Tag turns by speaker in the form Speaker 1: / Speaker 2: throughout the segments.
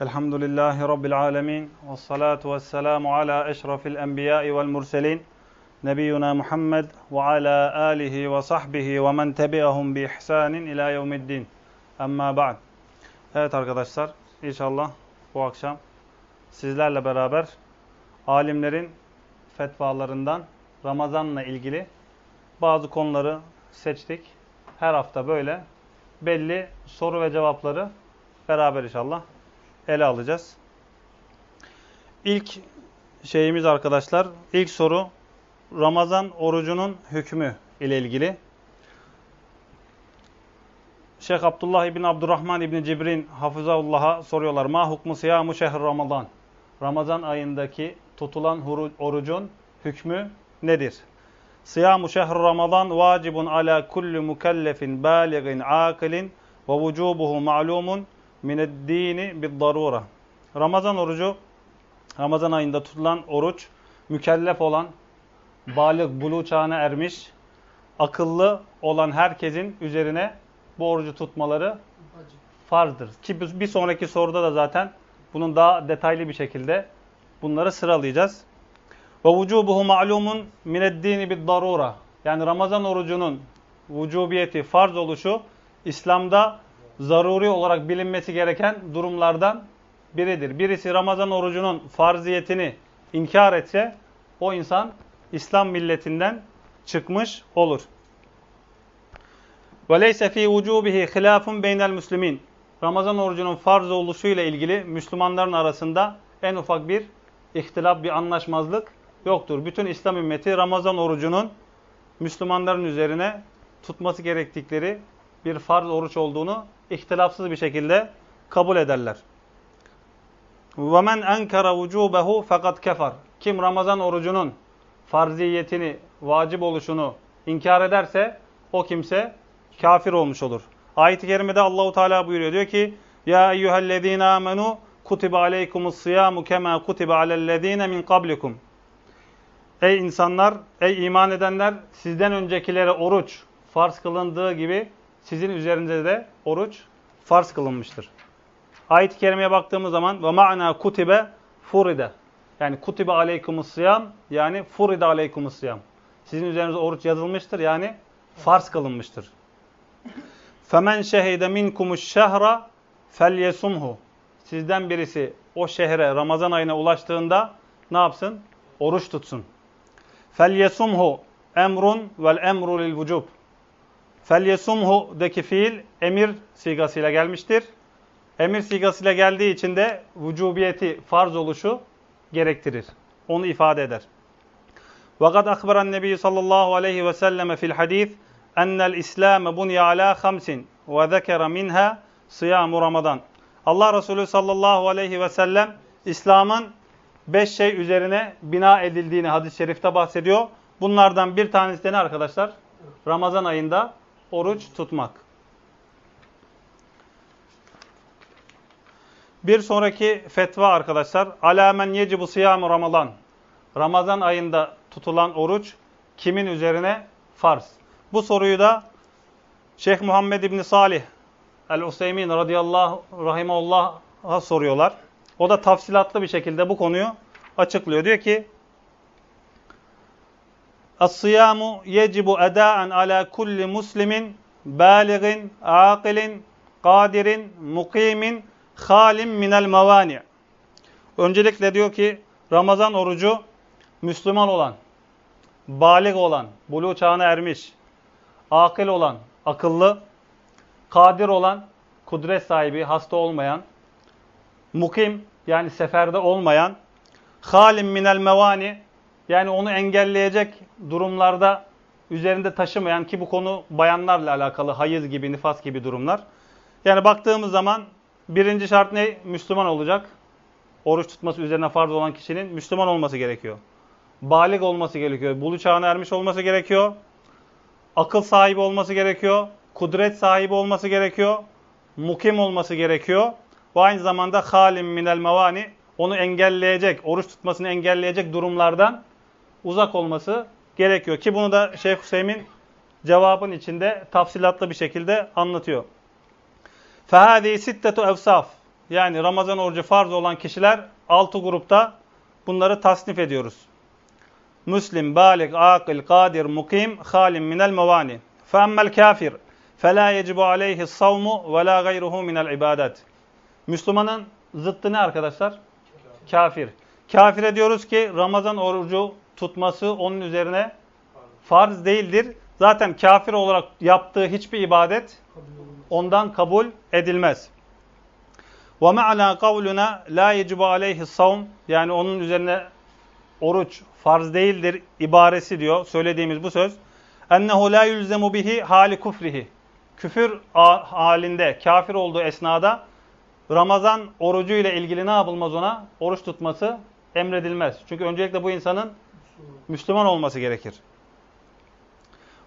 Speaker 1: Elhamdülillahi Rabbil alemin. Ve salatu ve selamu ala eşrafil enbiyai vel murselin. Nebiyyuna Muhammed ve ala alihi ve sahbihi ve men tebi'ahum bi ihsanin ila yevmiddin. Amma ba'd. Evet arkadaşlar, inşallah bu akşam sizlerle beraber alimlerin fetvalarından Ramazan'la ilgili bazı konuları seçtik. Her hafta böyle belli soru ve cevapları beraber inşallah ele alacağız. İlk şeyimiz arkadaşlar, ilk soru Ramazan orucunun hükmü ile ilgili. Şeyh Abdullah İbni Abdurrahman İbni Cibrin Hafızahullah'a soruyorlar. Ma hukmu siyamu şehr Ramazan? Ramazan ayındaki tutulan orucun hükmü nedir? Siyamu şehr Ramazan vacibun ala kulli mukellefin baligin akilin ve vücubuhu ma'lumun mineddini bid-darura. Ramazan orucu, Ramazan ayında tutulan oruç, mükellef olan, balık, bulu çağına ermiş, akıllı olan herkesin üzerine bu orucu tutmaları farzdır. Ki bir sonraki soruda da zaten bunun daha detaylı bir şekilde bunları sıralayacağız. Ve vücubuhu ma'lumun mineddini bid-darura. Yani Ramazan orucunun vücubiyeti, farz oluşu İslam'da zaruri olarak bilinmesi gereken durumlardan biridir. Birisi Ramazan orucunun farziyetini inkar etse o insan İslam milletinden çıkmış olur. وَلَيْسَ ف۪ي وُجُوبِهِ خِلَافٌ بَيْنَ الْمُسْلِمِينَ Ramazan orucunun farz oluşuyla ilgili Müslümanların arasında en ufak bir ihtilaf, bir anlaşmazlık yoktur. Bütün İslam ümmeti Ramazan orucunun Müslümanların üzerine tutması gerektikleri bir farz oruç olduğunu ihtilafsız bir şekilde kabul ederler. وَمَنْ اَنْكَرَ وُجُوبَهُ fakat kefar. Kim Ramazan orucunun farziyetini, vacip oluşunu inkar ederse o kimse kafir olmuş olur. Ayet-i kerimede Allahu Teala buyuruyor diyor ki: "Ya eyyuhellezine amenu kutibe aleykumus siyamu kema kutibe alellezine min kablikum." Ey insanlar, ey iman edenler, sizden öncekilere oruç farz kılındığı gibi sizin üzerinize de oruç farz kılınmıştır. Ayet-i kerimeye baktığımız zaman ve ma'na kutibe furide. Yani kutibe aleykumus siyam yani furide aleykumus siyam. Sizin üzerinize oruç yazılmıştır yani farz kılınmıştır. Femen şehide minkumuş şehra felyesumhu. Sizden birisi o şehre Ramazan ayına ulaştığında ne yapsın? Oruç tutsun. Felyesumhu emrun vel emru lil vücub. Felyesumhu'daki fiil emir sigasıyla gelmiştir. Emir sigasıyla geldiği için de vücubiyeti, farz oluşu gerektirir. Onu ifade eder. وَقَدْ أَخْبَرَ النَّبِيُّ sallallahu aleyhi ve selleme fil hadis اَنَّ الْاِسْلَامَ بُنْيَ عَلَى خَمْسٍ وَذَكَرَ مِنْهَا صِيَامُ Ramazan. Allah Resulü sallallahu aleyhi ve sellem İslam'ın beş şey üzerine bina edildiğini hadis-i şerifte bahsediyor. Bunlardan bir tanesi de ne arkadaşlar? Ramazan ayında oruç tutmak. Bir sonraki fetva arkadaşlar. Alamen yecibu siyamu Ramazan. Ramazan ayında tutulan oruç kimin üzerine farz? Bu soruyu da Şeyh Muhammed İbni Salih El-Useymin radıyallahu rahimehullah'a soruyorlar. O da tafsilatlı bir şekilde bu konuyu açıklıyor. Diyor ki Es-siyamu yecibu eda'en ala kulli muslimin baligin, akilin, kadirin, mukimin, halim minel mevani. Öncelikle diyor ki Ramazan orucu Müslüman olan, balik olan, buluğ çağına ermiş, akil olan, akıllı, kadir olan, kudret sahibi, hasta olmayan, mukim yani seferde olmayan, halim minel mevani yani onu engelleyecek durumlarda üzerinde taşımayan ki bu konu bayanlarla alakalı hayız gibi, nifas gibi durumlar. Yani baktığımız zaman birinci şart ne? Müslüman olacak. Oruç tutması üzerine farz olan kişinin Müslüman olması gerekiyor. Balik olması gerekiyor. Bulu çağına ermiş olması gerekiyor. Akıl sahibi olması gerekiyor. Kudret sahibi olması gerekiyor. Mukim olması gerekiyor. Ve aynı zamanda halim minel mevani onu engelleyecek, oruç tutmasını engelleyecek durumlardan uzak olması gerekiyor. Ki bunu da Şeyh Hüseyin cevabın içinde tafsilatlı bir şekilde anlatıyor. فَهَذِي سِتَّةُ اَوْسَافِ yani Ramazan orucu farz olan kişiler altı grupta bunları tasnif ediyoruz. Müslim, balik, akil, kadir, mukim, halim minel mevani. Feemmel kafir, فَلَا يَجِبُ عَلَيْهِ الصَّوْمُ وَلَا غَيْرُهُ مِنَ الْعِبَادَةِ Müslümanın zıttı ne arkadaşlar? Kafir. Kafire diyoruz ki Ramazan orucu tutması onun üzerine farz değildir. Zaten kafir olarak yaptığı hiçbir ibadet ondan kabul edilmez. وَمَعْنَا قَوْلُنَا لَا يَجِبُ عَلَيْهِ الصَّوْمُ Yani onun üzerine oruç farz değildir ibaresi diyor. Söylediğimiz bu söz. اَنَّهُ لَا يُلْزَمُ bihi hali kufrihi. Küfür halinde, kafir olduğu esnada Ramazan orucu ile ilgili ne yapılmaz ona? Oruç tutması emredilmez. Çünkü öncelikle bu insanın Müslüman olması gerekir.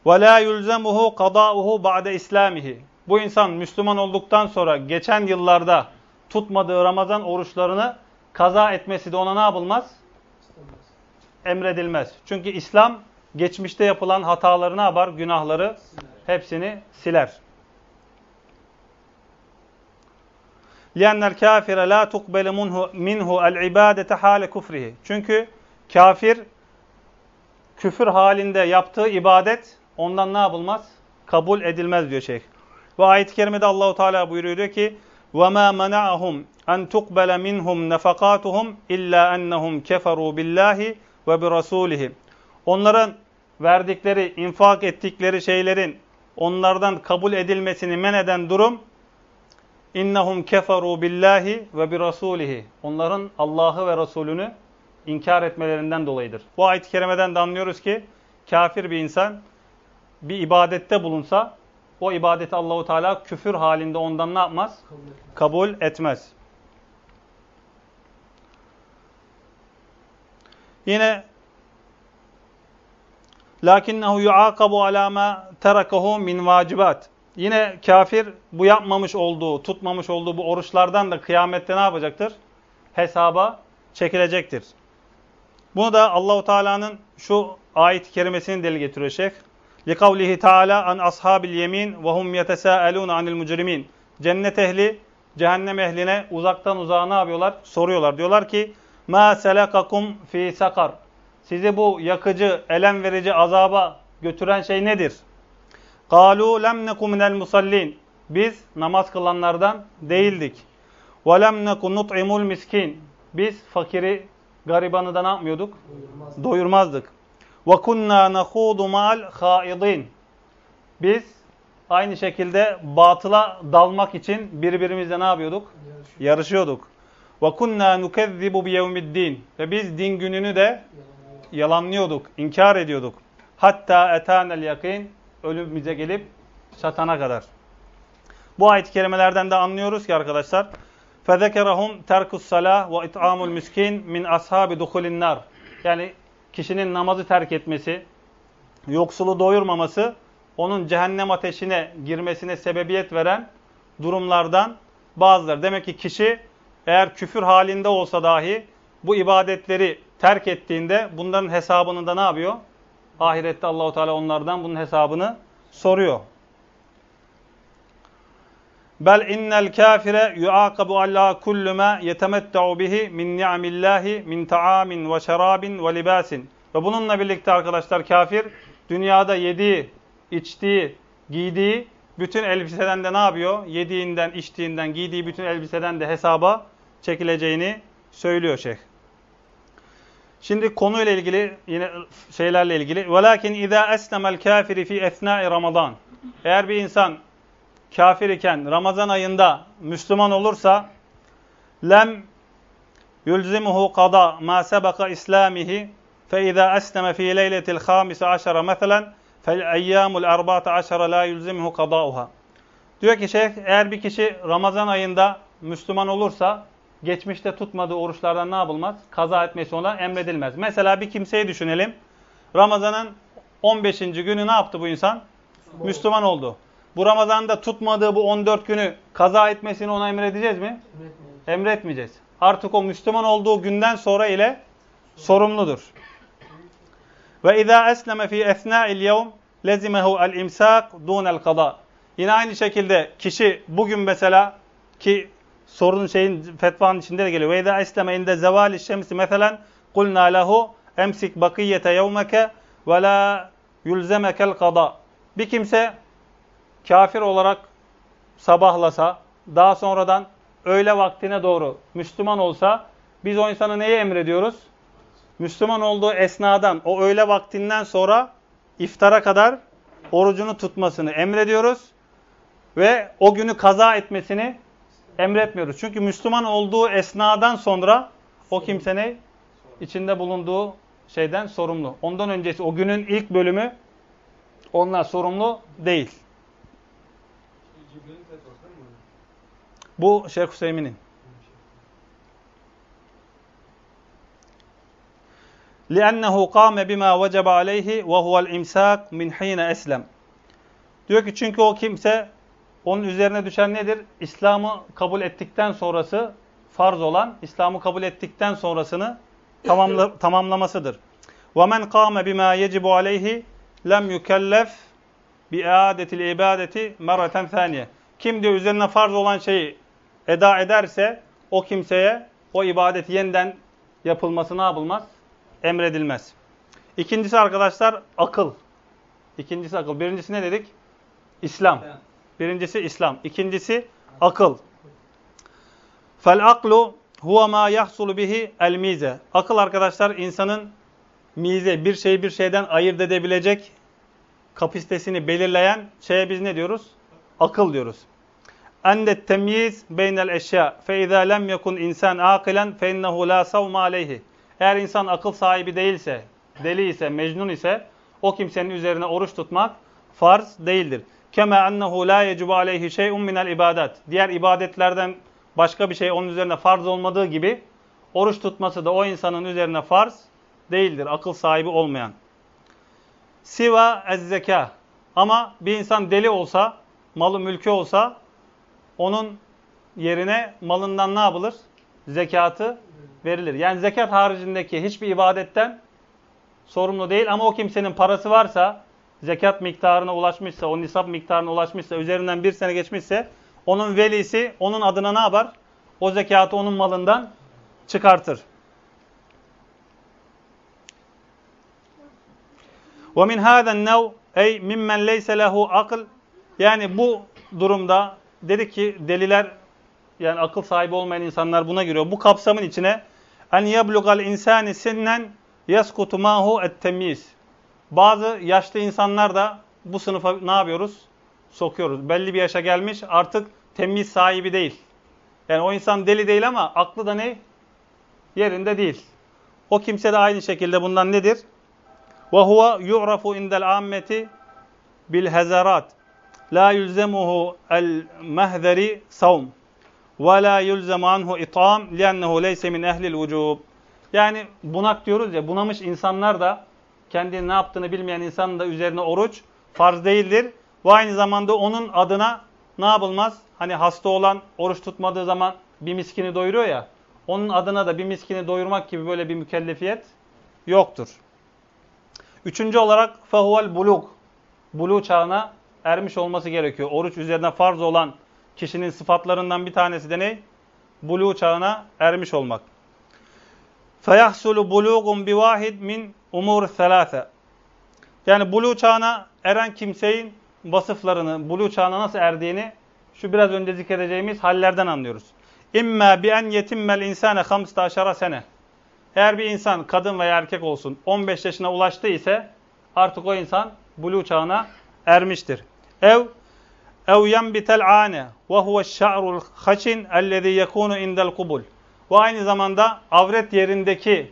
Speaker 1: وَلَا يُلْزَمُهُ قَضَاؤُهُ بَعْدَ İslamihi. Bu insan Müslüman olduktan sonra geçen yıllarda tutmadığı Ramazan oruçlarını kaza etmesi de ona ne yapılmaz? Emredilmez. Çünkü İslam geçmişte yapılan hataları ne yapar? Günahları hepsini siler. لِيَنَّ الْكَافِرَ لَا تُقْبَلُ مِنْهُ الْعِبَادَةَ حَالَ كُفْرِهِ Çünkü kafir küfür halinde yaptığı ibadet ondan ne yapılmaz? Kabul edilmez diyor şeyh. Ve ayet-i kerimede Allahu Teala buyuruyor diyor ki: "Ve ma mena'ahum en tuqbala minhum nafakatuhum illa ennehum keferu billahi ve bi rasulihim." Onların verdikleri, infak ettikleri şeylerin onlardan kabul edilmesini men eden durum innehum keferu billahi ve bi rasulihi. Onların Allah'ı ve Resulünü inkar etmelerinden dolayıdır. Bu ayet-i kerimeden de anlıyoruz ki kafir bir insan bir ibadette bulunsa o ibadeti Allahu Teala küfür halinde ondan ne yapmaz? Kabul etmez. Yine lakinnehu yuaqabu ala ma terakahu min vacibat. Yine kafir bu yapmamış olduğu, tutmamış olduğu bu oruçlardan da kıyamette ne yapacaktır? Hesaba çekilecektir. Bunu da Allahu Teala'nın şu ayet-i kerimesini deli getiriyor Şeyh. لِقَوْلِهِ Teala an ashabil yemin ve hum yetesâelûne anil mucrimin. Cennet ehli cehennem ehline uzaktan uzağa ne yapıyorlar? Soruyorlar. Diyorlar ki ma selakakum fi sakar. Sizi bu yakıcı, elem verici azaba götüren şey nedir? قَالُوا lem neku minel musallin. Biz namaz kılanlardan değildik. وَلَمْ نَكُ نُطْعِمُ miskin. Biz fakiri, garibanı da ne yapmıyorduk? Doyurmazdık. Doyurmazdık. وَكُنَّا نَخُوضُ مَعَ الْخَائِضِينَ Biz aynı şekilde batıla dalmak için birbirimizle ne yapıyorduk? Yarışıyorduk. وَكُنَّا نُكَذِّبُ بِيَوْمِ الدِّينَ Ve biz din gününü de yalanlıyorduk, inkar ediyorduk. Hatta etanel yakin ölümümüze gelip çatana kadar. Bu ayet-i kerimelerden de anlıyoruz ki arkadaşlar فَذَكَرَهُمْ تَرْكُ الصَّلَاةِ وَاِطْعَامُ الْمِسْكِينَ min ashabi دُخُلِ nar. Yani kişinin namazı terk etmesi, yoksulu doyurmaması, onun cehennem ateşine girmesine sebebiyet veren durumlardan bazıları. Demek ki kişi eğer küfür halinde olsa dahi bu ibadetleri terk ettiğinde bunların hesabını da ne yapıyor? Ahirette Allahu Teala onlardan bunun hesabını soruyor. Bel innel kafire yuaqabu alla kullu ma yetemetta'u bihi min ni'amillahi min ta'amin ve şerabin ve libasin. Ve bununla birlikte arkadaşlar kafir dünyada yediği, içtiği, giydiği bütün elbiseden de ne yapıyor? Yediğinden, içtiğinden, giydiği bütün elbiseden de hesaba çekileceğini söylüyor şeyh. Şimdi konuyla ilgili yine şeylerle ilgili. Velakin iza eslemel kafiri fi esna'i Ramazan. Eğer bir insan kafir iken Ramazan ayında Müslüman olursa lem yulzimuhu qada ma sebaka islamihi fe iza esleme fi leyletil khamis aşara mesela fel eyyamul arba'ata aşara la yulzimuhu qada'uha. Diyor ki şeyh eğer bir kişi Ramazan ayında Müslüman olursa geçmişte tutmadığı oruçlardan ne yapılmaz? Kaza etmesi ona emredilmez. Mesela bir kimseyi düşünelim. Ramazan'ın 15. günü ne yaptı bu insan? Müslüman oldu. Bu Ramazan'da tutmadığı bu 14 günü kaza etmesini ona emredeceğiz mi? Emretmeyeceğiz. Emretmeyeceğiz. Artık o Müslüman olduğu günden sonra ile sorumludur. Ve izâ esleme fî esnâ'il yevm lezimehu el imsak dûnel kada. Yine aynı şekilde kişi bugün mesela ki sorunun şeyin fetvanın içinde de geliyor. Ve izâ esleme inde zevâli şemsi meselen kulnâ lehu emsik bakiyete yevmeke ve la yulzemekel kada. Bir kimse kafir olarak sabahlasa, daha sonradan öğle vaktine doğru Müslüman olsa, biz o insana neyi emrediyoruz? Müslüman olduğu esnadan, o öğle vaktinden sonra iftara kadar orucunu tutmasını emrediyoruz. Ve o günü kaza etmesini emretmiyoruz. Çünkü Müslüman olduğu esnadan sonra o kimse ne? içinde bulunduğu şeyden sorumlu. Ondan öncesi o günün ilk bölümü onlar sorumlu değil. Bu Şeyh Hüseyin'in. لِأَنَّهُ قَامَ بِمَا وَجَبَ عَلَيْهِ وَهُوَ الْاِمْسَاقِ مِنْ حِينَ eslem. Diyor ki çünkü o kimse onun üzerine düşen nedir? İslam'ı kabul ettikten sonrası farz olan, İslam'ı kabul ettikten sonrasını tamamla, tamamlamasıdır. وَمَنْ قَامَ بِمَا يَجِبُ عَلَيْهِ lem yukellef bi iadetil ibadeti merreten thaniye. Kim diyor üzerine farz olan şeyi eda ederse o kimseye o ibadet yeniden yapılması ne yapılmaz? Emredilmez. İkincisi arkadaşlar akıl. İkincisi akıl. Birincisi ne dedik? İslam. Birincisi İslam. İkincisi akıl. Fel aklu huve ma yahsulu bihi el mize. Akıl arkadaşlar insanın mize bir şeyi bir şeyden ayırt edebilecek kapasitesini belirleyen şeye biz ne diyoruz? Akıl diyoruz. Ende temyiz beynel eşya fe izâ lem yekun insan akilen fe innehu la savma aleyhi. Eğer insan akıl sahibi değilse, deli ise, mecnun ise o kimsenin üzerine oruç tutmak farz değildir. Kema ennehu la yecibu aleyhi şey'un minel ibadat. Diğer ibadetlerden başka bir şey onun üzerine farz olmadığı gibi oruç tutması da o insanın üzerine farz değildir. Akıl sahibi olmayan. Siva ez zeka. Ama bir insan deli olsa, malı mülkü olsa onun yerine malından ne yapılır? Zekatı verilir. Yani zekat haricindeki hiçbir ibadetten sorumlu değil ama o kimsenin parası varsa, zekat miktarına ulaşmışsa, o nisap miktarına ulaşmışsa, üzerinden bir sene geçmişse onun velisi onun adına ne yapar? O zekatı onun malından çıkartır. Ve min hâden nev ey mimmen leyse akıl. Yani bu durumda dedik ki deliler yani akıl sahibi olmayan insanlar buna giriyor. Bu kapsamın içine en yablugal insani sinnen yeskutu mahu ettemiz. Bazı yaşlı insanlar da bu sınıfa ne yapıyoruz? Sokuyoruz. Belli bir yaşa gelmiş artık temiz sahibi değil. Yani o insan deli değil ama aklı da ne? Yerinde değil. O kimse de aynı şekilde bundan nedir? Ve huve yu'rafu indel ammeti bil hezarat. La yulzemuhu el mehzeri savm. Ve la yulzemu anhu itam liennehu leyse min ehlil vücub. Yani bunak diyoruz ya, bunamış insanlar da kendini ne yaptığını bilmeyen insanın da üzerine oruç farz değildir. Ve aynı zamanda onun adına ne yapılmaz? Hani hasta olan oruç tutmadığı zaman bir miskini doyuruyor ya. Onun adına da bir miskini doyurmak gibi böyle bir mükellefiyet yoktur. Üçüncü olarak fehuvel buluk. Bulu çağına ermiş olması gerekiyor. Oruç üzerine farz olan kişinin sıfatlarından bir tanesi de ne? Bulu çağına ermiş olmak. Feyahsulu bulugun bivahid min umur selase. Yani bulu çağına eren kimsenin vasıflarını, bulu çağına nasıl erdiğini şu biraz önce zikredeceğimiz hallerden anlıyoruz. İmma bi en yetimmel insane 15 sene. Eğer bir insan kadın veya erkek olsun 15 yaşına ulaştı ise artık o insan bulu çağına ermiştir. Ev ev yenbitel ane ve huve şa'rul haşin ellezî yekûnu indel kubul. Ve aynı zamanda avret yerindeki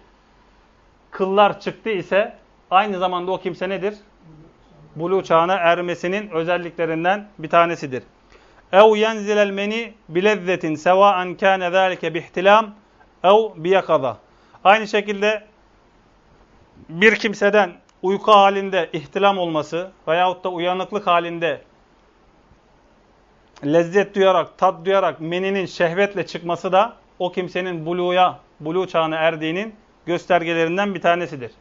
Speaker 1: kıllar çıktı ise aynı zamanda o kimse nedir? Bulu çağına ermesinin özelliklerinden bir tanesidir. Ev yenzilel meni bilezzetin sevâen kâne zâlike bihtilam ev biyakada. Aynı şekilde bir kimseden uyku halinde ihtilam olması veyahut da uyanıklık halinde lezzet duyarak, tat duyarak meninin şehvetle çıkması da o kimsenin buluğa, bulu çağına erdiğinin göstergelerinden bir tanesidir.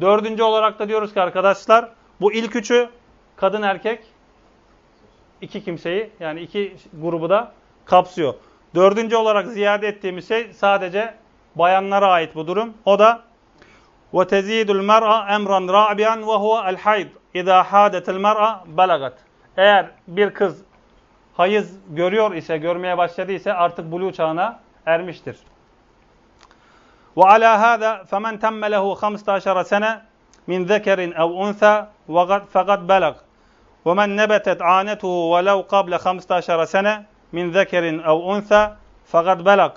Speaker 1: Dördüncü olarak da diyoruz ki arkadaşlar bu ilk üçü kadın erkek iki kimseyi yani iki grubu da kapsıyor. Dördüncü olarak ziyade ettiğimiz şey sadece bayanlara ait bu durum. O da وَتَزِيدُ الْمَرْأَ اَمْرًا رَعْبِيًا وَهُوَ الْحَيْض اِذَا حَادَتِ الْمَرْأَ بَلَغَتْ Eğer bir kız hayız görüyor ise, görmeye başladıysa artık buluğ çağına ermiştir. وعلى هذا فمن تم له 15 سنة من ذكر أو أنثى فقد بلغ ومن نبتت عانته ولو قبل 15 سنة من ذكر أو أنثى فقد بلغ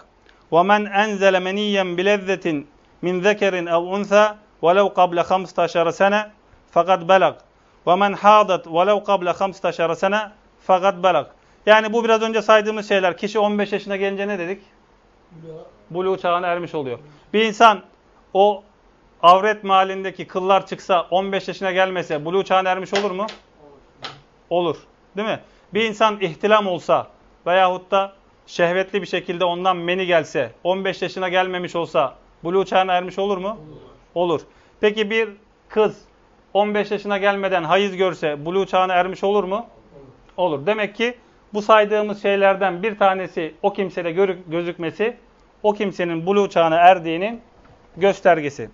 Speaker 1: ومن أنزل منيا بلذة من ذكر أو أنثى ولو قبل 15 سنة فقد بلغ ومن حاضت ولو قبل 15 سنة fakat belag. Yani bu biraz önce saydığımız şeyler. Kişi 15 yaşına gelince ne dedik? Buluğ çağına ermiş oluyor. Bir insan o avret mahallindeki kıllar çıksa 15 yaşına gelmese buluğ çağına ermiş olur mu? Olur. Değil mi? Bir insan ihtilam olsa veyahut da şehvetli bir şekilde ondan meni gelse 15 yaşına gelmemiş olsa buluğ çağına ermiş olur mu? Olur. olur. Peki bir kız 15 yaşına gelmeden hayız görse buluğ çağına ermiş olur mu? Olur. olur. Demek ki bu saydığımız şeylerden bir tanesi o kimsede gözükmesi o kimsenin buluğ çağına erdiğinin göstergesi.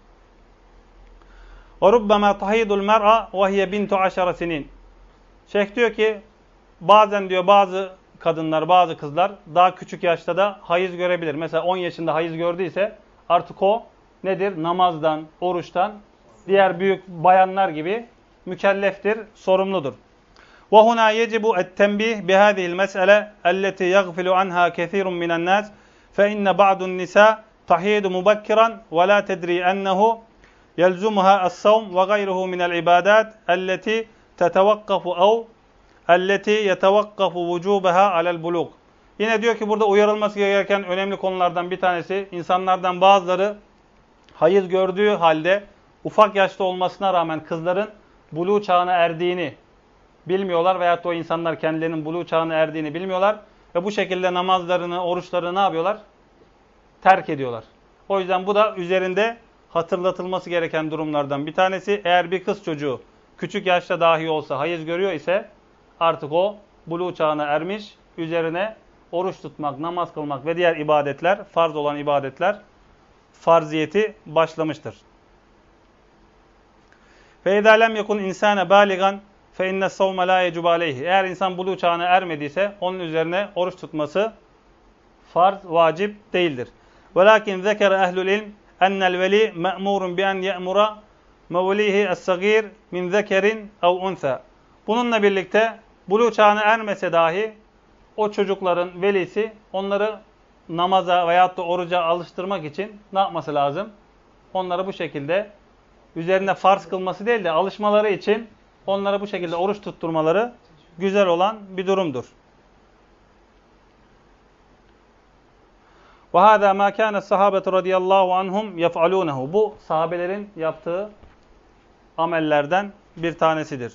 Speaker 1: وَرُبَّمَا تَحِيدُ الْمَرْأَ وَهِيَ بِنْتُ عَشَرَ سِنِينَ Şeyh diyor ki bazen diyor bazı kadınlar, bazı kızlar daha küçük yaşta da hayız görebilir. Mesela 10 yaşında hayız gördüyse artık o nedir? Namazdan, oruçtan, diğer büyük bayanlar gibi mükelleftir, sorumludur. وهنا يجب التنبيه بهذه المسألة التي يغفل عنها كثير من الناس فإن بعض النساء تحيض مبكرا ولا تدري أنه يلزمها الصوم وغيره من العبادات التي تتوقف أو Elleti yetevakkafu vücubeha alel bulug. Yine diyor ki burada uyarılması gereken önemli konulardan bir tanesi insanlardan bazıları hayız gördüğü halde ufak yaşta olmasına rağmen kızların buluğ çağına erdiğini bilmiyorlar veyahut da o insanlar kendilerinin buluğ çağına erdiğini bilmiyorlar ve bu şekilde namazlarını, oruçlarını ne yapıyorlar? Terk ediyorlar. O yüzden bu da üzerinde hatırlatılması gereken durumlardan bir tanesi eğer bir kız çocuğu küçük yaşta dahi olsa hayız görüyor ise artık o buluğ çağına ermiş. Üzerine oruç tutmak, namaz kılmak ve diğer ibadetler, farz olan ibadetler farziyeti başlamıştır. فَاِذَا لَمْ يَكُنْ اِنْسَانَ بَالِغًا فَاِنَّ الصَّوْمَ لَا يَجُبَ عَلَيْهِ Eğer insan buluğ çağına ermediyse onun üzerine oruç tutması farz, vacip değildir. وَلَكِنْ ذَكَرَ اَهْلُ الْاِلْمِ اَنَّ الْوَلِي مَأْمُورٌ بِاَنْ يَأْمُرَ مَوْلِيهِ الصَّغِيرِ مِنْ ذَكَرٍ اَوْ اُنْثَى Bununla birlikte buluğ çağına ermese dahi o çocukların velisi onları namaza veyahut da oruca alıştırmak için ne yapması lazım? Onları bu şekilde üzerine farz kılması değil de alışmaları için onlara bu şekilde oruç tutturmaları güzel olan bir durumdur. وَهَذَا مَا كَانَ الصَّحَابَةُ رَضِيَ اللّٰهُ عَنْهُمْ يَفْعَلُونَهُ Bu sahabelerin yaptığı amellerden bir tanesidir.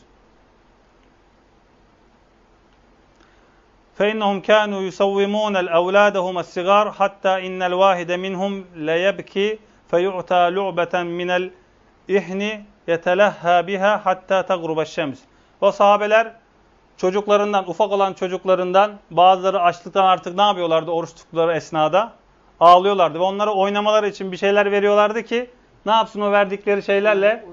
Speaker 1: فإنهم كانوا يصومون الأولادهم الصغار حتى إن الواحد منهم ليبكي فيعطى لعبة من الإحن يتلهى بها حتى تغرب الشمس. O sahabeler çocuklarından, ufak olan çocuklarından bazıları açlıktan artık ne yapıyorlardı oruç tuttukları esnada? Ağlıyorlardı ve onlara oynamaları için bir şeyler veriyorlardı ki ne yapsın o verdikleri şeylerle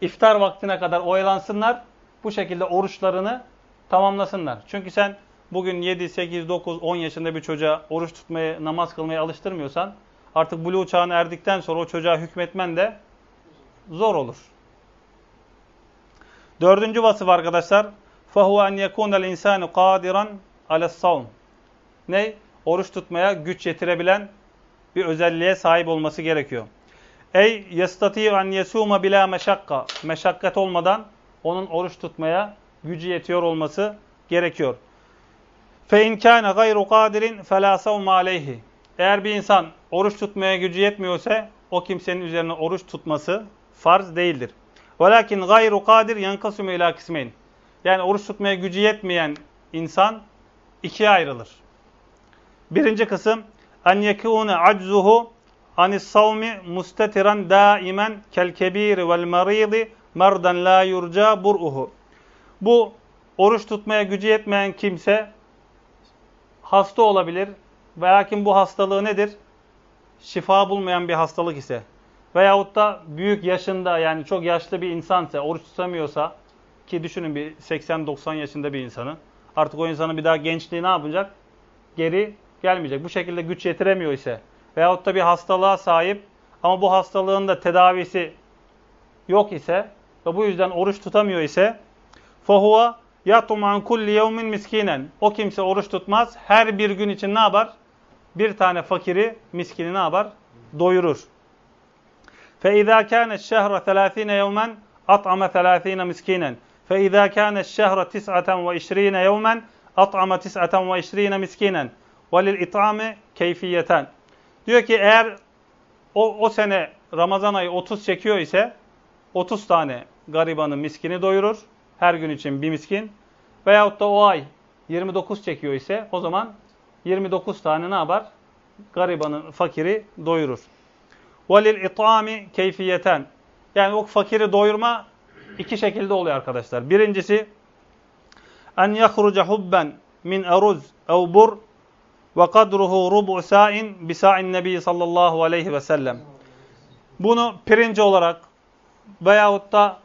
Speaker 1: iftar vaktine kadar oyalansınlar. Bu şekilde oruçlarını tamamlasınlar. Çünkü sen bugün 7, 8, 9, 10 yaşında bir çocuğa oruç tutmayı, namaz kılmayı alıştırmıyorsan artık buluğ çağına erdikten sonra o çocuğa hükmetmen de zor olur. Dördüncü vasıf arkadaşlar فَهُوَ اَنْ يَكُونَ الْاِنْسَانُ قَادِرًا عَلَى الصَّوْمِ Ne? Oruç tutmaya güç yetirebilen bir özelliğe sahip olması gerekiyor. Ey yestati'u en yesuma bila meşakka. Meşakkat olmadan onun oruç tutmaya gücü yetiyor olması gerekiyor. Fe in kana gayru kadirin fela savma aleyhi. Eğer bir insan oruç tutmaya gücü yetmiyorsa o kimsenin üzerine oruç tutması farz değildir. Velakin gayru kadir yankasumu ila kısmeyn. Yani oruç tutmaya gücü yetmeyen insan ikiye ayrılır. Birinci kısım en yekûne aczuhu anis savmi mustetiran daimen kel kebiri vel maridi mardan la bur'uhu. Bu oruç tutmaya gücü yetmeyen kimse hasta olabilir. Ve lakin bu hastalığı nedir? Şifa bulmayan bir hastalık ise veyahut da büyük yaşında yani çok yaşlı bir insansa, oruç tutamıyorsa ki düşünün bir 80-90 yaşında bir insanı. Artık o insanın bir daha gençliği ne yapacak? Geri gelmeyecek. Bu şekilde güç yetiremiyor ise veyahut da bir hastalığa sahip ama bu hastalığın da tedavisi yok ise ve bu yüzden oruç tutamıyor ise fahuva يَطُمْ عَنْ كُلِّ يَوْمٍ miskinen. O kimse oruç tutmaz. Her bir gün için ne yapar? Bir tane fakiri, miskini ne yapar? Doyurur. فَاِذَا كَانَ الشَّهْرَ ثَلَاثِينَ يَوْمًا أَطْعَمَ ثَلَاثِينَ مِسْكِينًا فَاِذَا كَانَ الشَّهْرَ تِسْعَةً وَاِشْرِينَ يَوْمًا أَطْعَمَ تِسْعَةً وَاِشْرِينَ مِسْكِينًا وَلِلْاِطْعَامِ keyfiyeten. Diyor ki eğer o, o sene Ramazan ayı 30 çekiyor ise 30 tane garibanın miskini doyurur. Her gün için bir miskin. Veyahut da o ay 29 çekiyor ise o zaman 29 tane ne yapar? Garibanın fakiri doyurur. Velil it'ami keyfiyeten. Yani o fakiri doyurma iki şekilde oluyor arkadaşlar. Birincisi en yahruca hubben min eruz ev bur ve kadruhu rubu sa'in bi sa'in nebi sallallahu aleyhi ve sellem. Bunu pirinci olarak veyahut da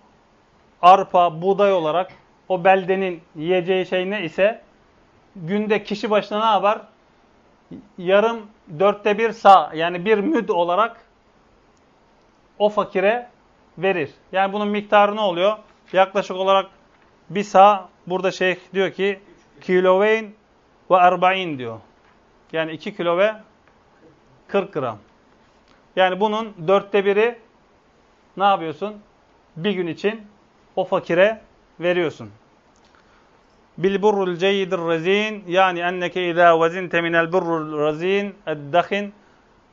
Speaker 1: arpa, buğday olarak o beldenin yiyeceği şey ne ise günde kişi başına ne yapar? Yarım dörtte bir sağ yani bir müd olarak o fakire verir. Yani bunun miktarı ne oluyor? Yaklaşık olarak bir sağ burada şeyh diyor ki kiloveyn ve erba'in diyor. Yani 2 kilo ve 40 gram. Yani bunun dörtte biri ne yapıyorsun? Bir gün için o fakire veriyorsun. Bil burrul ceyyidir razin yani enneke izâ vezinte minel burrul razin eddahin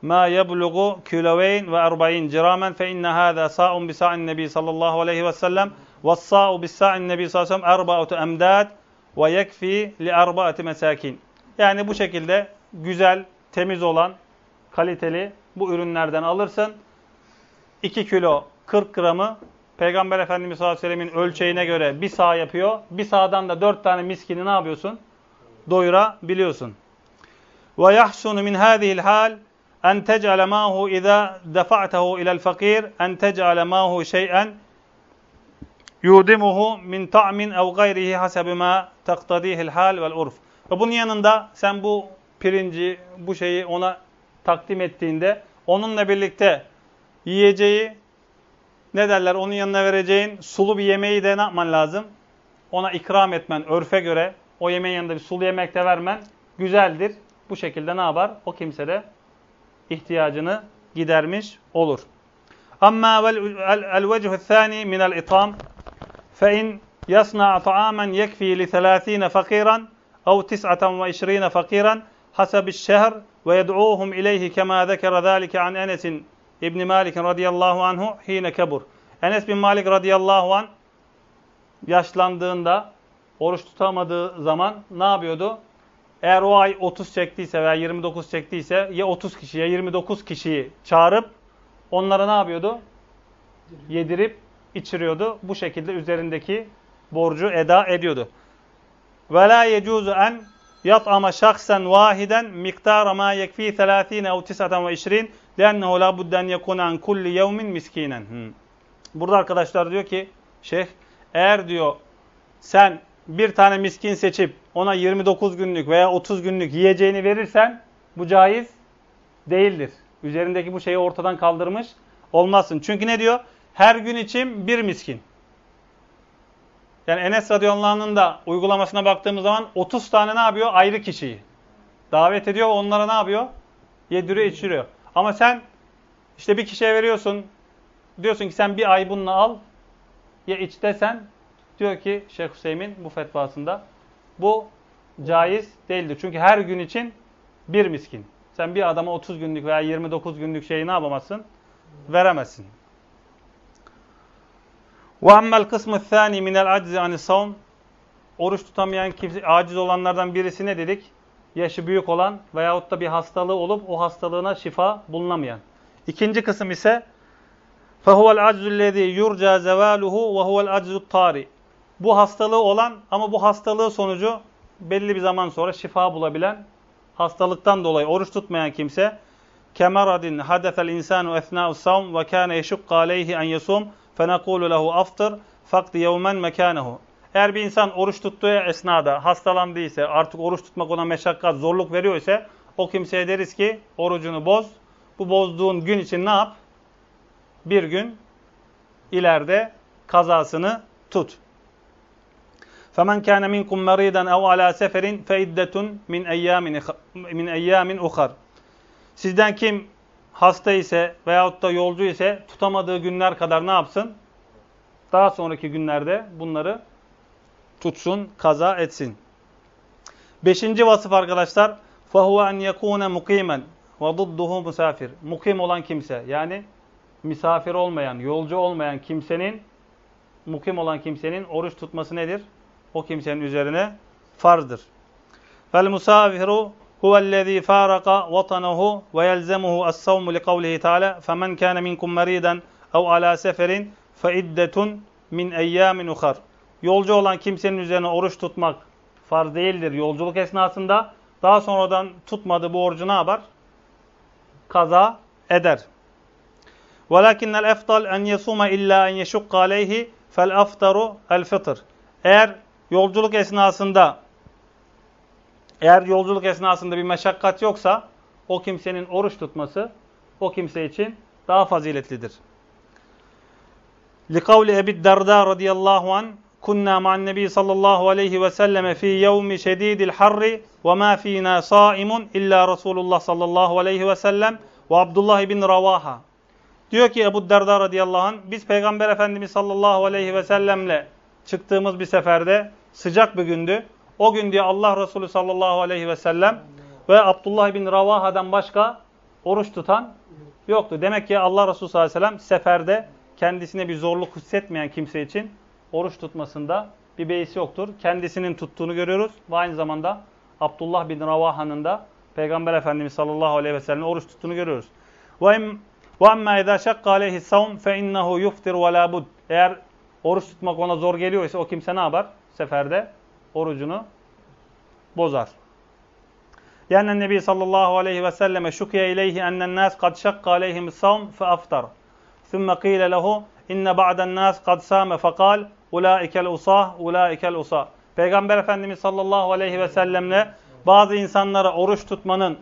Speaker 1: ma yeblugu kiloveyn ve erba'in ciramen fe inne hâzâ sa'un bi nebi sallallahu aleyhi ve sellem ve sa'u bi sa'in nebi sallallahu aleyhi ve sellem erba'atu emdad ve yekfi li erba'ati mesakin. Yani bu şekilde güzel, temiz olan, kaliteli bu ürünlerden alırsın. 2 kilo 40 gramı Peygamber Efendimiz sallallahu aleyhi ve sellemin ölçeğine göre bir sağ yapıyor. Bir sağdan da 4 tane miskini ne yapıyorsun? Doyurabiliyorsun. Ve yahsunu min hâzihil hal en tec'ale mâhu izâ defa'tehu ilel fakir en tec'ale mâhu şey'en yudimuhu min ta'min ev gayrihi hasebi ma taktadihil hal vel urf. Ve bunun yanında sen bu pirinci, bu şeyi ona takdim ettiğinde onunla birlikte yiyeceği ne derler onun yanına vereceğin sulu bir yemeği de ne yapman lazım? Ona ikram etmen örfe göre o yemeğin yanında bir sulu yemek de vermen güzeldir. Bu şekilde ne yapar? O kimse de ihtiyacını gidermiş olur. Amma el vechu'u thani min el itam fe in yasna ta'amen yekfi li 30 fakiran ev 29 fakiran hasab şehr ve yed'uhum ileyhi kema zekere zâlike an Enes'in İbn Malik radıyallahu anhu hine kebur. Enes bin Malik radıyallahu an yaşlandığında oruç tutamadığı zaman ne yapıyordu? Eğer o ay 30 çektiyse veya 29 çektiyse ya 30 kişi ya 29 kişiyi çağırıp onlara ne yapıyordu? Yedirip içiriyordu. Bu şekilde üzerindeki borcu eda ediyordu. Ve la yecuzu en yat'ama şahsen vahiden miktara ma yekfi 30 ev 29 لَاَنَّهُ لَا بُدَّ اَنْ يَكُونَ عَنْ كُلِّ يَوْمٍ مِسْك۪ينًا Burada arkadaşlar diyor ki şeyh eğer diyor sen bir tane miskin seçip ona 29 günlük veya 30 günlük yiyeceğini verirsen bu caiz değildir. Üzerindeki bu şeyi ortadan kaldırmış olmazsın. Çünkü ne diyor? Her gün için bir miskin. Yani Enes radıyallahu da uygulamasına baktığımız zaman 30 tane ne yapıyor? Ayrı kişiyi. Davet ediyor onlara ne yapıyor? Yediriyor, içiriyor. Ama sen işte bir kişiye veriyorsun. Diyorsun ki sen bir ay bununla al. Ya iç desen diyor ki Şeyh Hüseyin bu fetvasında bu caiz değildir. Çünkü her gün için bir miskin. Sen bir adama 30 günlük veya 29 günlük şeyi ne yapamazsın? Veremezsin. وَاَمَّا الْقِسْمُ الثَّانِي مِنَ الْعَجْزِ عَنِ الصَّوْمِ Oruç tutamayan kimse, aciz olanlardan birisi ne dedik? Yaşı büyük olan veyahut da bir hastalığı olup o hastalığına şifa bulunamayan. İkinci kısım ise فَهُوَ الْعَجْزُ الَّذ۪ي يُرْجَى زَوَالُهُ وَهُوَ الْعَجْزُ الطَّارِ Bu hastalığı olan ama bu hastalığı sonucu belli bir zaman sonra şifa bulabilen hastalıktan dolayı oruç tutmayan kimse kemeradin hadesel insanu esna'us savm ve kana yeşukka aleyhi en yesum fenekulu lehu aftır fakdi yevmen mekanehu. Eğer bir insan oruç tuttuğu esnada hastalandıysa, artık oruç tutmak ona meşakkat, zorluk veriyor ise o kimseye deriz ki orucunu boz. Bu bozduğun gün için ne yap? Bir gün ileride kazasını tut. فَمَنْ كَانَ مِنْكُمْ مَرِيدًا اَوْ عَلَى سَفَرٍ فَاِدَّةٌ مِنْ اَيَّامٍ min اَيَّامٍ اُخَرٍ Sizden kim hasta ise veyahut da yolcu ise tutamadığı günler kadar ne yapsın? Daha sonraki günlerde bunları tutsun, kaza etsin. Beşinci vasıf arkadaşlar فَهُوَ اَنْ يَكُونَ مُقِيمًا وَضُدُّهُ misafir. Mukim olan kimse yani misafir olmayan, yolcu olmayan kimsenin mukim olan kimsenin oruç tutması nedir? O kimsenin üzerine farzdır. Fel musafiru huvellezî fâraka vatanehu ve yelzemuhu es-savmu li kavlihi teâlâ femen kâne minkum meriden ev alâ seferin fe iddetun min eyyâmin uhar. Yolcu olan kimsenin üzerine oruç tutmak farz değildir yolculuk esnasında. Daha sonradan tutmadı bu orucu ne yapar? Kaza eder. Velakinnel eftal en yesuma illa en yeşukka aleyhi fel aftaru. Eğer yolculuk esnasında eğer yolculuk esnasında bir meşakkat yoksa o kimsenin oruç tutması o kimse için daha faziletlidir. لِقَوْلِ اَبِدْ دَرْدَى radıyallahu an كُنَّا مَعَ النَّبِي sallallahu aleyhi ve selleme ف۪ي يَوْمِ شَد۪يدِ الْحَرِّ وَمَا ف۪ينَا صَائِمٌ اِلَّا رَسُولُ sallallahu aleyhi ve sellem ve Abdullah bin Ravaha. Diyor ki Ebu Derda radıyallahu anh, biz Peygamber Efendimiz sallallahu aleyhi ve sellemle çıktığımız bir seferde sıcak bir gündü. O gün diye Allah Resulü sallallahu aleyhi ve sellem ve Abdullah bin Ravaha'dan başka oruç tutan yoktu. Demek ki Allah Resulü sallallahu aleyhi ve sellem seferde kendisine bir zorluk hissetmeyen kimse için oruç tutmasında bir beis yoktur. Kendisinin tuttuğunu görüyoruz ve aynı zamanda Abdullah bin Ravaha'nın da Peygamber Efendimiz sallallahu aleyhi ve sellem oruç tuttuğunu görüyoruz. وَاَمَّا اِذَا شَقَّ عَلَيْهِ السَّوْمْ فَاِنَّهُ يُفْتِرُ وَلَا بُدْ Eğer oruç tutmak ona zor geliyorsa o kimse ne yapar? Seferde orucunu bozar. Yani Nebi sallallahu aleyhi ve selleme şukiye ileyhi ennen nas kad şakka aleyhim savm fe aftar. Sümme qile lehu inne ba'den nas kad same fekal ulaikel usah ulaikel usah. Peygamber Efendimiz sallallahu aleyhi ve sellemle bazı insanlara oruç tutmanın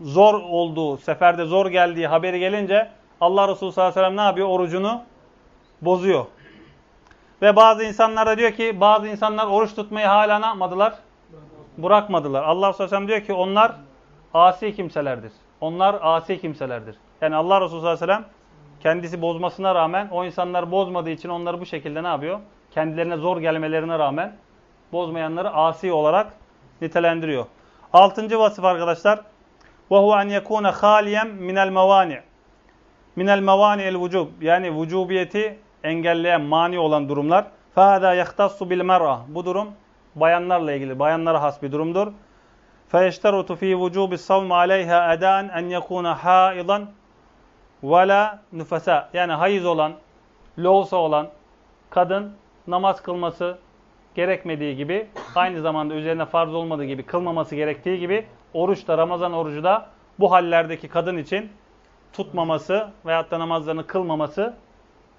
Speaker 1: zor olduğu, seferde zor geldiği haberi gelince Allah Resulü sallallahu aleyhi ve sellem ne yapıyor? Orucunu bozuyor. Ve bazı insanlar da diyor ki bazı insanlar oruç tutmayı hala ne yapmadılar? Bırakmadılar. Allah Resulü sallallahu diyor ki onlar asi kimselerdir. Onlar asi kimselerdir. Yani Allah Resulü sallallahu aleyhi ve sellem kendisi bozmasına rağmen o insanlar bozmadığı için onları bu şekilde ne yapıyor? Kendilerine zor gelmelerine rağmen bozmayanları asi olarak nitelendiriyor. Altıncı vasıf arkadaşlar وَهُوَ اَنْ يَكُونَ خَالِيًا مِنَ الْمَوَانِعِ مِنَ الْمَوَانِعِ الْوُجُوبِ Yani vücubiyeti engelleyen, mani olan durumlar. فَهَذَا يَخْتَصُّ بِالْمَرْأَ Bu durum bayanlarla ilgili, bayanlara has bir durumdur. فَيَشْتَرُطُ ف۪ي وُجُوبِ الصَّوْمِ عَلَيْهَا اَدَاءً اَنْ يَكُونَ حَائِضًا وَلَا نُفَسَا Yani hayız olan, loğusa olan kadın namaz kılması gerekmediği gibi, aynı zamanda üzerine farz olmadığı gibi, kılmaması gerektiği gibi, oruç da, Ramazan orucu da bu hallerdeki kadın için tutmaması veyahut da namazlarını kılmaması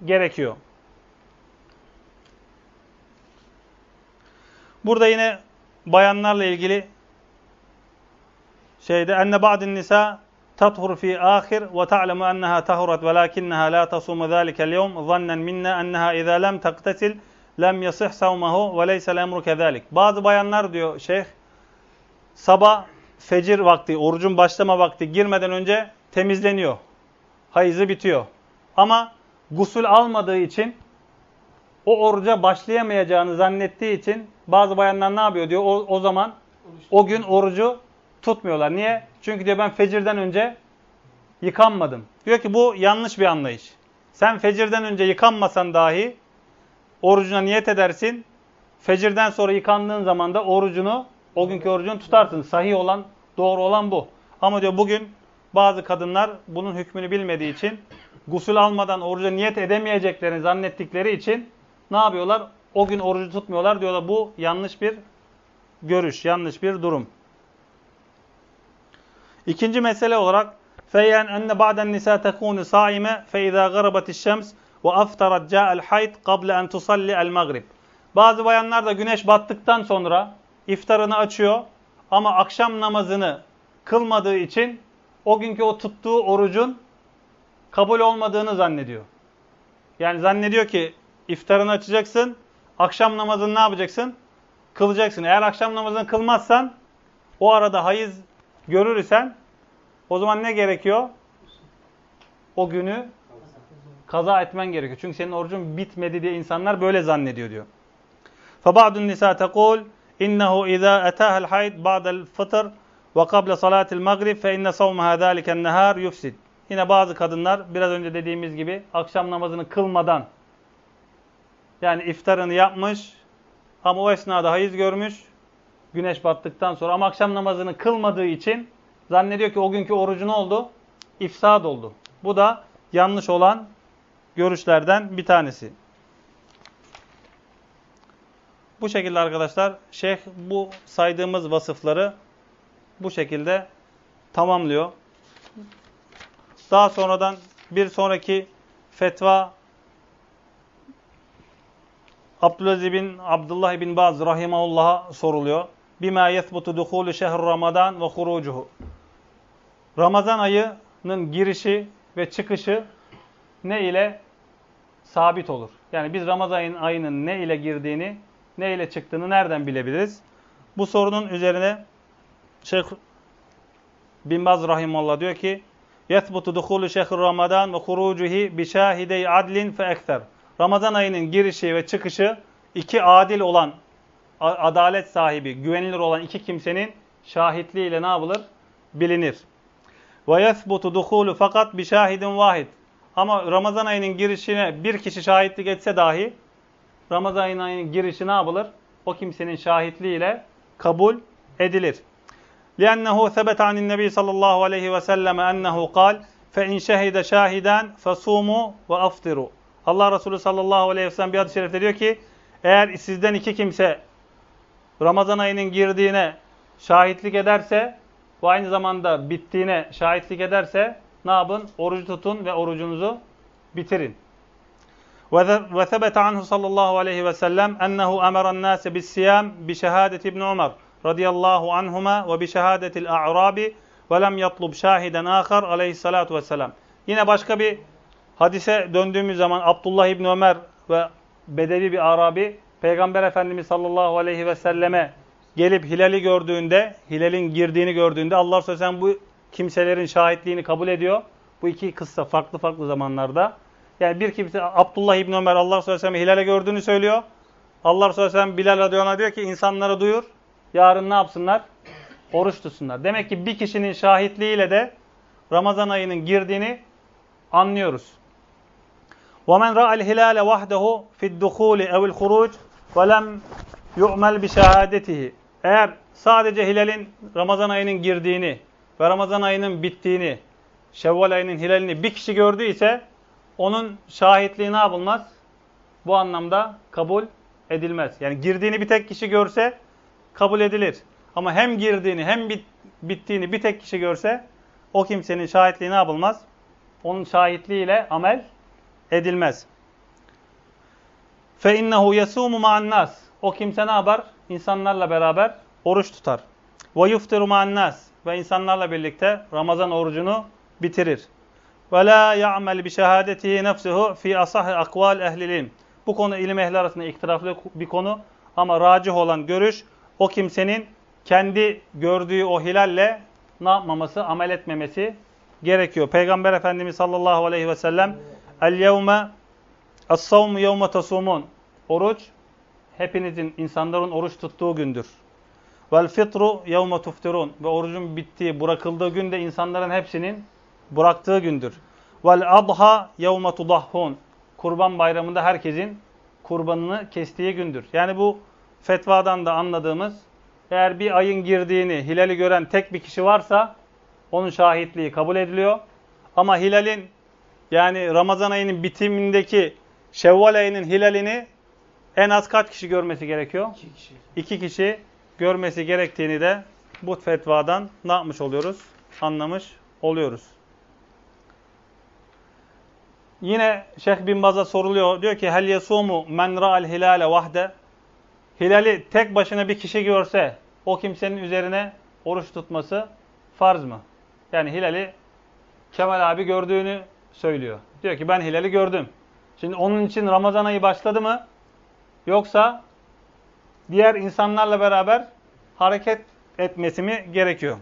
Speaker 1: gerekiyor. Burada yine bayanlarla ilgili şeyde enne ba'din nisa tathur fi ahir ve ta'lemu enneha tahurat velakinneha la tasumu zâlikel yevm zannen minna enneha izâ lem taktesil lem yasih savmahu ve leysel emru kezalik. Bazı bayanlar diyor şeyh sabah fecir vakti, orucun başlama vakti girmeden önce temizleniyor. Hayızı bitiyor. Ama gusül almadığı için o oruca başlayamayacağını zannettiği için bazı bayanlar ne yapıyor diyor. O, o zaman o gün orucu tutmuyorlar. Niye? Çünkü diyor ben fecirden önce yıkanmadım. Diyor ki bu yanlış bir anlayış. Sen fecirden önce yıkanmasan dahi orucuna niyet edersin. Fecirden sonra yıkandığın zaman da orucunu, o günkü orucunu tutarsın. Sahih olan, doğru olan bu. Ama diyor bugün bazı kadınlar bunun hükmünü bilmediği için gusül almadan oruca niyet edemeyeceklerini zannettikleri için ne yapıyorlar? O gün orucu tutmuyorlar diyorlar. Bu yanlış bir görüş, yanlış bir durum. İkinci mesele olarak feyen enne ba'den nisa tekunu saime fe izâ garabetis şems ve aftarat ca'el hayd kable en tusalli el maghrib. Bazı bayanlar da güneş battıktan sonra iftarını açıyor ama akşam namazını kılmadığı için o günkü o tuttuğu orucun kabul olmadığını zannediyor. Yani zannediyor ki iftarını açacaksın, akşam namazını ne yapacaksın? Kılacaksın. Eğer akşam namazını kılmazsan, o arada hayız görür isen, o zaman ne gerekiyor? O günü kaza etmen gerekiyor. Çünkü senin orucun bitmedi diye insanlar böyle zannediyor diyor. فَبَعْدُ النِّسَى تَقُولُ اِنَّهُ اِذَا اَتَاهَا الْحَيْدِ بَعْدَ الْفِطْرِ وَقَبْلَ صَلَاةِ الْمَغْرِبِ فَاِنَّ صَوْمَهَا ذَٰلِكَ النَّهَارِ يُفْسِدِ Yine bazı kadınlar biraz önce dediğimiz gibi akşam namazını kılmadan yani iftarını yapmış ama o esnada hayız görmüş güneş battıktan sonra ama akşam namazını kılmadığı için zannediyor ki o günkü orucu ne oldu? İfsad oldu. Bu da yanlış olan görüşlerden bir tanesi. Bu şekilde arkadaşlar şeyh bu saydığımız vasıfları bu şekilde tamamlıyor. Daha sonradan bir sonraki fetva Abdülaziz bin Abdullah bin Baz rahimahullah'a soruluyor. Bima yethbutu duhulu şehr Ramazan ve hurucuhu. Ramazan ayının girişi ve çıkışı ne ile sabit olur? Yani biz Ramazan ayının ne ile girdiğini, ne ile çıktığını nereden bilebiliriz? Bu sorunun üzerine Şeyh bin Baz rahimullah diyor ki yethbutu duhulu şehr Ramazan ve hurucuhi bi şahidey adlin fe ekser. Ramazan ayının girişi ve çıkışı iki adil olan, adalet sahibi, güvenilir olan iki kimsenin şahitliğiyle ne yapılır? Bilinir. Ve yethbutu duhulu fakat bi şahidin vahid. Ama Ramazan ayının girişine bir kişi şahitlik etse dahi Ramazan ayının girişi ne yapılır? O kimsenin şahitliğiyle kabul edilir. لأنه ثبت عن النبي صلى الله عليه وسلم أنه قال فَاِنْ شَهِدَ شَاهِدًا فَصُومُوا وَاَفْطِرُوا Allah Resulü sallallahu aleyhi ve sellem bir hadis-i şerifte diyor ki eğer sizden iki kimse Ramazan ayının girdiğine şahitlik ederse ve aynı zamanda bittiğine şahitlik ederse ne yapın? Orucu tutun ve orucunuzu bitirin. وثبت عنه صلى الله عليه وسلم أنه أمر الناس بالصيام بشهادة ابن عمر radıyallahu anhuma ve bi şehadetil a'rabi ve lem yatlub şahiden ahar aleyhissalatu vesselam. Yine başka bir hadise döndüğümüz zaman Abdullah İbni Ömer ve Bedevi bir Arabi Peygamber Efendimiz sallallahu aleyhi ve selleme gelip hilali gördüğünde, hilalin girdiğini gördüğünde Allah Resulü bu kimselerin şahitliğini kabul ediyor. Bu iki kıssa farklı farklı zamanlarda. Yani bir kimse Abdullah İbni Ömer Allah Resulü hilale gördüğünü söylüyor. Allah Resulü Bilal radıyallahu diyor ki insanlara duyur Yarın ne yapsınlar? Oruç tutsunlar. Demek ki bir kişinin şahitliğiyle de Ramazan ayının girdiğini anlıyoruz. وَمَنْ رَأَ الْهِلَالَ وَحْدَهُ فِي الدُّخُولِ اَوِ الْخُرُوجِ وَلَمْ يُعْمَلْ بِشَهَادَتِهِ Eğer sadece hilalin Ramazan ayının girdiğini ve Ramazan ayının bittiğini, Şevval ayının hilalini bir kişi gördüyse onun şahitliği ne yapılmaz? Bu anlamda kabul edilmez. Yani girdiğini bir tek kişi görse kabul edilir. Ama hem girdiğini hem bit, bittiğini bir tek kişi görse o kimsenin şahitliği ne yapılmaz? Onun şahitliğiyle amel edilmez. İnnehu yasumu ma'an nas. O kimse ne yapar? İnsanlarla beraber oruç tutar. Yuftiru ma'an nas. Ve insanlarla birlikte Ramazan orucunu bitirir. Ya'mel bi şehadetihi nefsuhu fi asahhi akval ehlil Bu konu ilim ehli arasında iktiraflı bir konu ama racih olan görüş o kimsenin kendi gördüğü o hilalle ne yapmaması, amel etmemesi gerekiyor. Peygamber Efendimiz sallallahu aleyhi ve sellem El yevme as-savmu yevme tasumun. Oruç hepinizin insanların oruç tuttuğu gündür. Vel fitru yevme tuftirun. Ve orucun bittiği, bırakıldığı günde insanların hepsinin bıraktığı gündür. Vel adha yevme tudahhun. Kurban bayramında herkesin kurbanını kestiği gündür. Yani bu fetvadan da anladığımız eğer bir ayın girdiğini, hilali gören tek bir kişi varsa onun şahitliği kabul ediliyor. Ama hilalin yani Ramazan ayının bitimindeki Şevval ayının hilalini en az kaç kişi görmesi gerekiyor? İki kişi. İki kişi görmesi gerektiğini de bu fetvadan ne yapmış oluyoruz? anlamış oluyoruz. Yine Şeyh Bin Baz'a soruluyor. Diyor ki hel yesumu men ra'al hilale vahde Hilali tek başına bir kişi görse o kimsenin üzerine oruç tutması farz mı? Yani hilali Kemal abi gördüğünü söylüyor. Diyor ki ben hilali gördüm. Şimdi onun için Ramazan ayı başladı mı? Yoksa diğer insanlarla beraber hareket etmesi mi gerekiyor?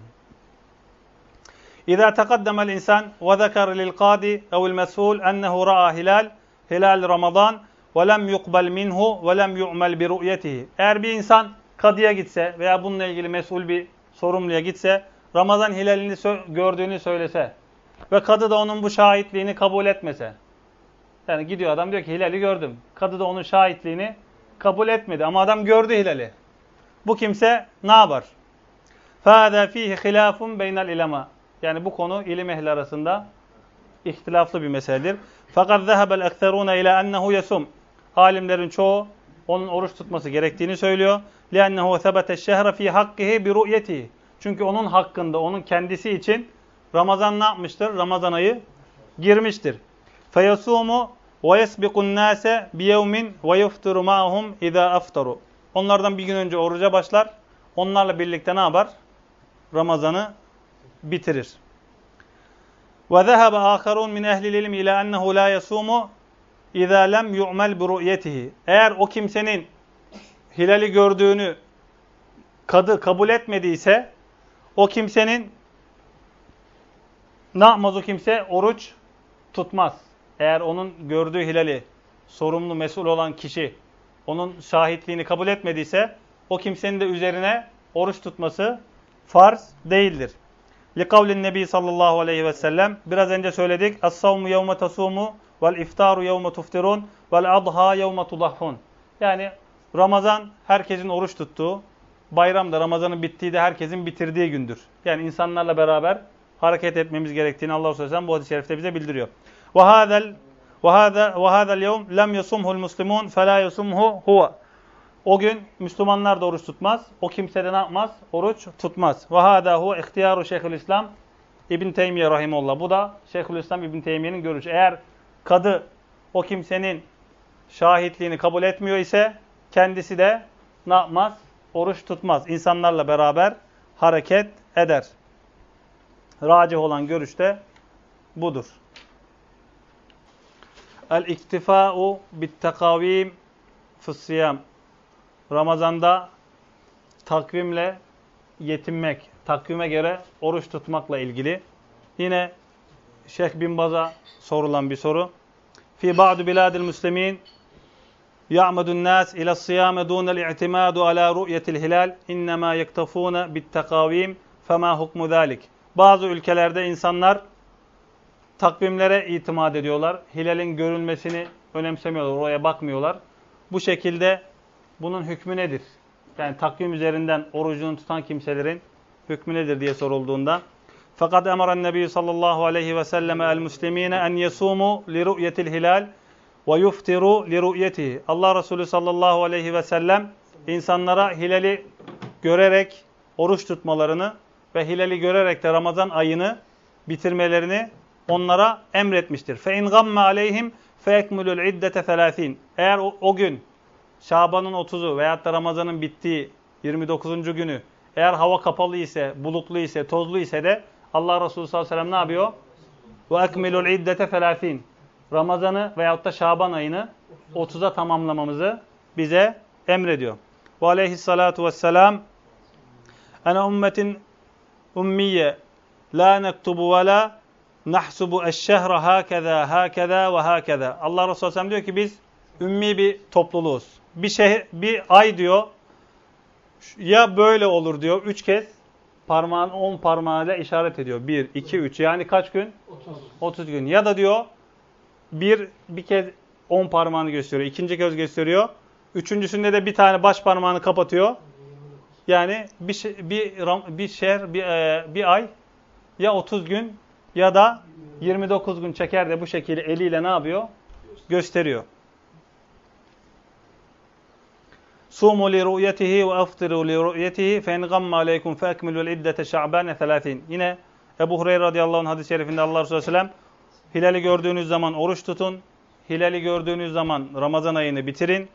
Speaker 1: İza taqaddama el-insan ve zekara lil-qadi ev el-mes'ul ennehu ra'a hilal hilal Ramazan ve lem yuqbal minhu ve lem yu'mel bi ru'yetihi. Eğer bir insan kadıya gitse veya bununla ilgili mesul bir sorumluya gitse Ramazan hilalini gördüğünü söylese ve kadı da onun bu şahitliğini kabul etmese. Yani gidiyor adam diyor ki hilali gördüm. Kadı da onun şahitliğini kabul etmedi ama adam gördü hilali. Bu kimse ne yapar? فَهَذَا ف۪يهِ خِلَافٌ بَيْنَ الْاِلَمَا Yani bu konu ilim ehli arasında ihtilaflı bir meseledir. Fakat zehebel ekserune ila ennehu yesum. Alimlerin çoğu onun oruç tutması gerektiğini söylüyor. لِأَنَّهُ ثَبَتَ الشَّهْرَ ف۪ي حَقِّهِ بِرُؤْيَتِهِ Çünkü onun hakkında, onun kendisi için Ramazan ne yapmıştır? Ramazan ayı girmiştir. فَيَسُومُ وَيَسْبِقُ النَّاسَ بِيَوْمٍ وَيُفْتِرُ مَعَهُمْ اِذَا أَفْتَرُوا Onlardan bir gün önce oruca başlar. Onlarla birlikte ne yapar? Ramazanı bitirir. وَذَهَبَ آخَرُونَ مِنْ اَهْلِ الْاِلْمِ اِلَى اَنَّهُ لَا يَسُومُ اِذَا لَمْ يُعْمَلْ بِرُؤْيَتِهِ Eğer o kimsenin hilali gördüğünü kadı kabul etmediyse o kimsenin ne yapmaz o kimse? Oruç tutmaz. Eğer onun gördüğü hilali sorumlu, mesul olan kişi onun şahitliğini kabul etmediyse o kimsenin de üzerine oruç tutması farz değildir. Likavlin Nebi sallallahu aleyhi ve sellem biraz önce söyledik. Es-savmu yevme tasumu vel iftaru yevme tuftirun vel adha yevme tudahhun. Yani Ramazan herkesin oruç tuttuğu, bayram da Ramazan'ın bittiği de herkesin bitirdiği gündür. Yani insanlarla beraber hareket etmemiz gerektiğini Allah Resulü bu hadis-i şerifte bize bildiriyor. Ve hadel ve hada'l yevm lem yasumhu'l muslimun fela yasumhu huwa. O gün Müslümanlar da oruç tutmaz. O kimse de ne yapmaz? Oruç tutmaz. Ve hâdâ huve ihtiyaru Şeyhülislam İbn Teymiye rahimullah. Bu da Şeyhülislam İbn Teymiye'nin görüşü. Eğer kadı o kimsenin şahitliğini kabul etmiyor ise kendisi de ne yapmaz? Oruç tutmaz. İnsanlarla beraber hareket eder. Racih olan görüş de budur. El-iktifâ'u bit-tekavîm fıssiyam. Ramazanda takvimle yetinmek, takvime göre oruç tutmakla ilgili. Yine Şeyh Bin Baz'a sorulan bir soru. Ba'du biladil muslimin ya'mudun nas ila siyame dunel i'timadu ala ru'yetil hilal innema yektafuna bit takavim fema hukmu zalik. Bazı ülkelerde insanlar takvimlere itimat ediyorlar. Hilalin görülmesini önemsemiyorlar, oraya bakmıyorlar. Bu şekilde bunun hükmü nedir? Yani takvim üzerinden orucunu tutan kimselerin hükmü nedir diye sorulduğunda fakat emaren Nebi sallallahu aleyhi ve selleme el muslimine en yesumu li ru'yetil hilal ve yuftiru li ru'yetihi. Allah Resulü sallallahu aleyhi ve sellem insanlara hilali görerek oruç tutmalarını ve hilali görerek de Ramazan ayını bitirmelerini onlara emretmiştir. Fe in gamme aleyhim fe ekmulul iddete 30. Eğer o, o gün Şaban'ın 30'u veyahut da Ramazan'ın bittiği 29. günü eğer hava kapalı ise, bulutlu ise, tozlu ise de Allah Resulü sallallahu aleyhi ve sellem ne yapıyor? Ve ekmilul iddete felâfîn. Ramazan'ı veyahut da Şaban ayını 30'a tamamlamamızı bize emrediyor. Ve aleyhissalatu vesselam ene ummetin ummiye la nektubu ve la nahsubu eşşehre hakeza hakeza ve hakeza. Allah Resulü sallallahu diyor ki biz ümmi bir topluluğuz bir şehir, bir ay diyor ya böyle olur diyor. Üç kez parmağın on parmağıyla işaret ediyor. Bir, iki, üç. Yani kaç gün? 30. 30 gün. Ya da diyor bir, bir kez on parmağını gösteriyor. ikinci kez gösteriyor. Üçüncüsünde de bir tane baş parmağını kapatıyor. Yani bir bir bir şehir bir, e, bir ay ya 30 gün ya da 29 gün çeker de bu şekilde eliyle ne yapıyor? Gösteriyor. Sumu li ru'yetihi ve aftiru li ru'yetihi fe in gamma aleykum fe ekmilu iddete şa'bane 30. Yine Ebu Hureyre radıyallahu anh hadis-i şerifinde Allah Resulü sellem hilali gördüğünüz zaman oruç tutun. Hilali gördüğünüz zaman Ramazan ayını bitirin.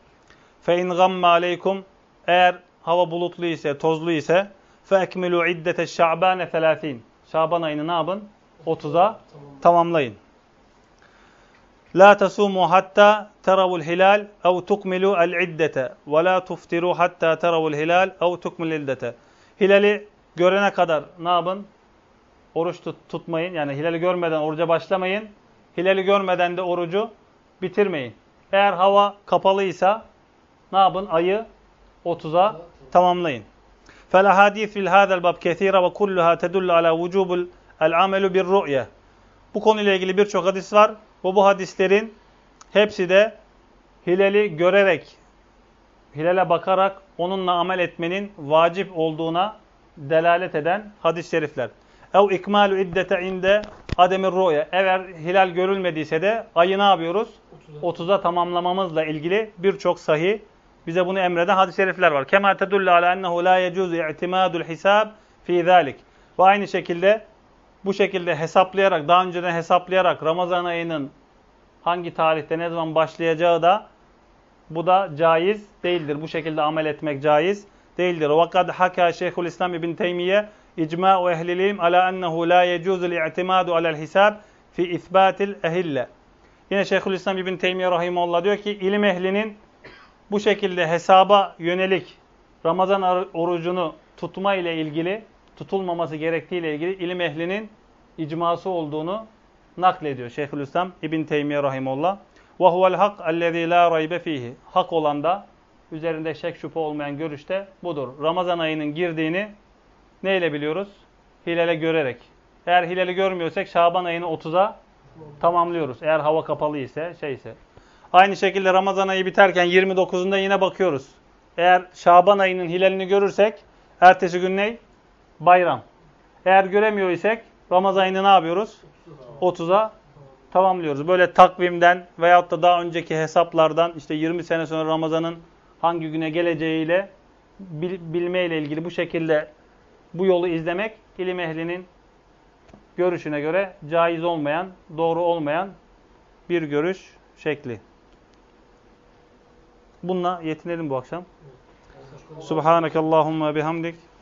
Speaker 1: Fe in gamme aleykum eğer hava bulutlu ise, tozlu ise fe ekmilu iddete şa'bane 30. Şaban ayını ne yapın? 30'a tamamlayın. La tasumu hatta teravul hilal ev tukmilu el iddete ve la tuftiru hatta teravul hilal ev tukmil iddete. Hilali görene kadar ne yapın? Oruç tut, tutmayın. Yani hilali görmeden oruca başlamayın. Hilali görmeden de orucu bitirmeyin. Eğer hava kapalıysa ne yapın? Ayı 30'a tamamlayın. فَالْاَحَادِيث فِي هَذَا الْبَابِ كَثِيرًا وَكُلُّهَا تَدُلُّ عَلَى وُجُوبُ الْعَمَلُ بِالرُّؤْيَةِ Bu konuyla ilgili birçok hadis var. Ve bu hadislerin hepsi de hilali görerek, hilale bakarak onunla amel etmenin vacip olduğuna delalet eden hadis-i şerifler. Ev ikmalu iddete inde ademir ru'ya. Eğer hilal görülmediyse de ayı ne yapıyoruz? 30'a tamamlamamızla ilgili birçok sahih bize bunu emreden hadis-i şerifler var. Kema tedullu ala ennehu la yecuzu i'timadul hisab fi zalik. Ve aynı şekilde bu şekilde hesaplayarak, daha önceden hesaplayarak Ramazan ayının hangi tarihte ne zaman başlayacağı da bu da caiz değildir. Bu şekilde amel etmek caiz değildir. Vakad haka Şeyhül İslam İbn Teymiye icma'u ehlil ilim ala ennehu la yecuzul i'timadu alel hisab fi isbatil ehille. Yine Şeyhül İslam İbn Teymiye rahimehullah diyor ki ilim ehlinin bu şekilde hesaba yönelik Ramazan orucunu tutma ile ilgili, tutulmaması gerektiği ile ilgili ilim ehlinin icması olduğunu naklediyor Şeyhülislam İbn Teymiye rahimehullah. Ve huvel hak ellezî lâ raybe fîhî. Hak olan da üzerinde şek şüphe olmayan görüşte budur. Ramazan ayının girdiğini neyle biliyoruz? Hilale görerek. Eğer hilali görmüyorsak Şaban ayını 30'a tamamlıyoruz. Eğer hava kapalı ise, şeyse. Aynı şekilde Ramazan ayı biterken 29'unda yine bakıyoruz. Eğer Şaban ayının hilalini görürsek ertesi gün ne? Bayram. Eğer göremiyor isek Ramazan ayını ne yapıyoruz? 30'a tamamlıyoruz. Böyle takvimden veyahut da daha önceki hesaplardan işte 20 sene sonra Ramazan'ın hangi güne geleceğiyle bil, bilme ile ilgili bu şekilde bu yolu izlemek ilim ehlinin görüşüne göre caiz olmayan, doğru olmayan bir görüş şekli. Bununla yetinelim bu akşam. Subhanakallahumma bihamdik.